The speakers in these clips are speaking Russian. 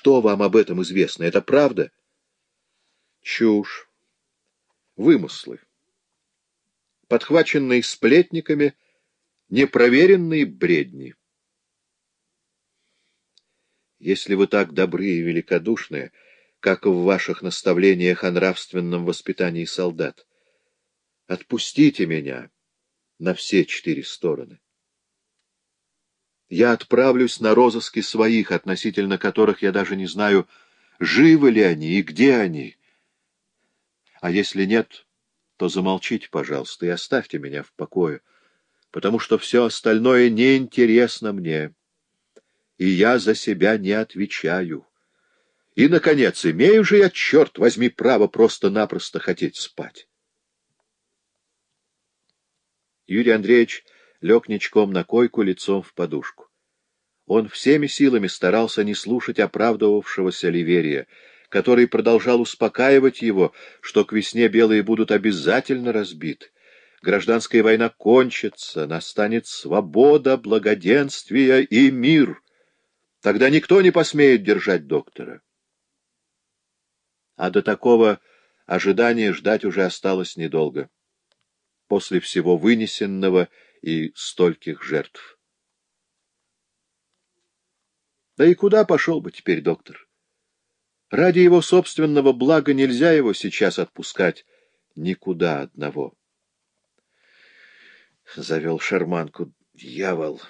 Что вам об этом известно? Это правда? Чушь. Вымыслы. Подхваченные сплетниками, непроверенные бредни. Если вы так добры и великодушны, как в ваших наставлениях о нравственном воспитании солдат, отпустите меня на все четыре стороны. Я отправлюсь на розыски своих, относительно которых я даже не знаю, живы ли они и где они. А если нет, то замолчите, пожалуйста, и оставьте меня в покое, потому что все остальное неинтересно мне, и я за себя не отвечаю. И, наконец, имею же я, черт возьми, право просто-напросто хотеть спать. Юрий Андреевич лег ничком на койку лицом в подушку. Он всеми силами старался не слушать оправдывавшегося Ливерия, который продолжал успокаивать его, что к весне белые будут обязательно разбиты. Гражданская война кончится, настанет свобода, благоденствие и мир. Тогда никто не посмеет держать доктора. А до такого ожидания ждать уже осталось недолго. После всего вынесенного и стольких жертв. Да и куда пошел бы теперь доктор? Ради его собственного блага нельзя его сейчас отпускать никуда одного. Завел шарманку. Дьявол!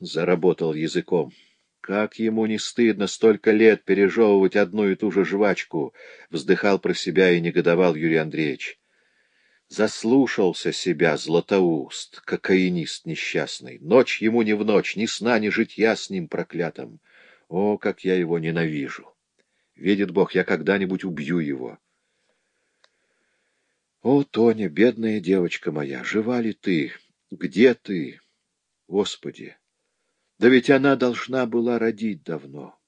Заработал языком. Как ему не стыдно столько лет пережевывать одну и ту же жвачку, вздыхал про себя и негодовал Юрий Андреевич. Заслушался себя Златоуст, кокаинист несчастный. Ночь ему не в ночь, ни сна, ни житья с ним проклятым. О, как я его ненавижу! Видит Бог, я когда-нибудь убью его. О, Тоня, бедная девочка моя, жива ли ты? Где ты? Господи! Да ведь она должна была родить давно.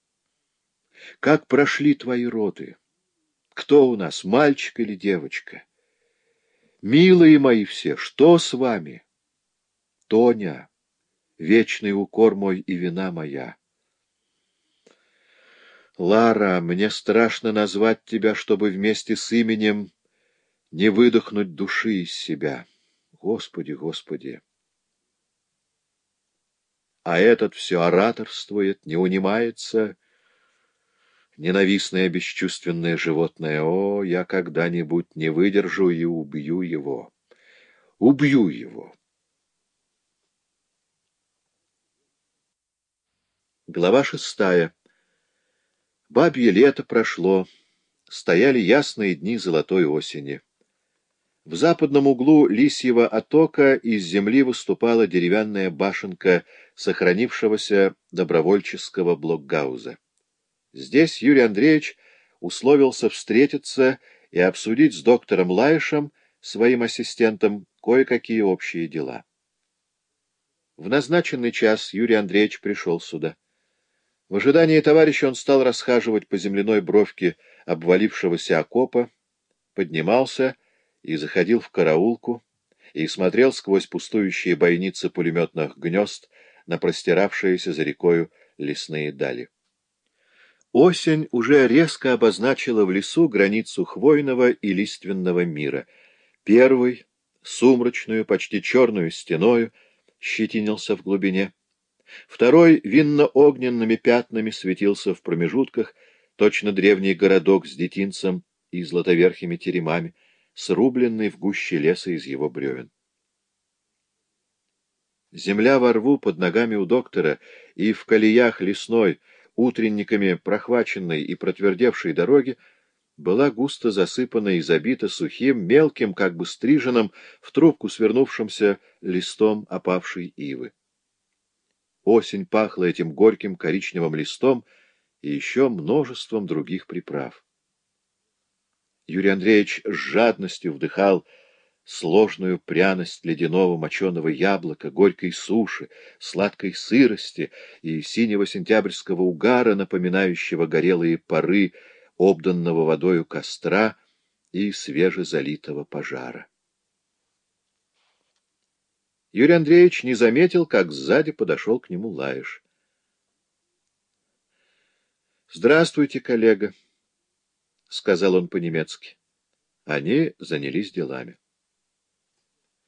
Как прошли твои роды? Кто у нас, мальчик или девочка? Милые мои все, что с вами? Тоня, вечный укор мой и вина моя. Лара, мне страшно назвать тебя, чтобы вместе с именем не выдохнуть души из себя. Господи, Господи! А этот все ораторствует, не унимается, Ненавистное бесчувственное животное, о, я когда-нибудь не выдержу и убью его. Убью его. Глава шестая. Бабье лето прошло, стояли ясные дни золотой осени. В западном углу лисьего отока из земли выступала деревянная башенка сохранившегося добровольческого блокгауза. Здесь Юрий Андреевич условился встретиться и обсудить с доктором Лаишем, своим ассистентом, кое-какие общие дела. В назначенный час Юрий Андреевич пришел сюда. В ожидании товарища он стал расхаживать по земляной бровке обвалившегося окопа, поднимался и заходил в караулку, и смотрел сквозь пустующие бойницы пулеметных гнезд на простиравшиеся за рекою лесные дали. Осень уже резко обозначила в лесу границу хвойного и лиственного мира. Первый, сумрачную, почти черную стеною, щетинился в глубине. Второй винно-огненными пятнами светился в промежутках, точно древний городок с детинцем и златоверхими теремами, срубленный в гуще леса из его бревен. Земля во рву под ногами у доктора и в колеях лесной — утренниками прохваченной и протвердевшей дороги была густо засыпана и забита сухим, мелким, как бы стриженным, в трубку свернувшимся листом опавшей ивы. Осень пахла этим горьким коричневым листом и еще множеством других приправ. Юрий Андреевич с жадностью вдыхал сложную пряность ледяного моченого яблока, горькой суши, сладкой сырости и синего сентябрьского угара, напоминающего горелые пары обданного водою костра и свежезалитого пожара. Юрий Андреевич не заметил, как сзади подошел к нему Лаиш. «Здравствуйте, коллега», — сказал он по-немецки. Они занялись делами.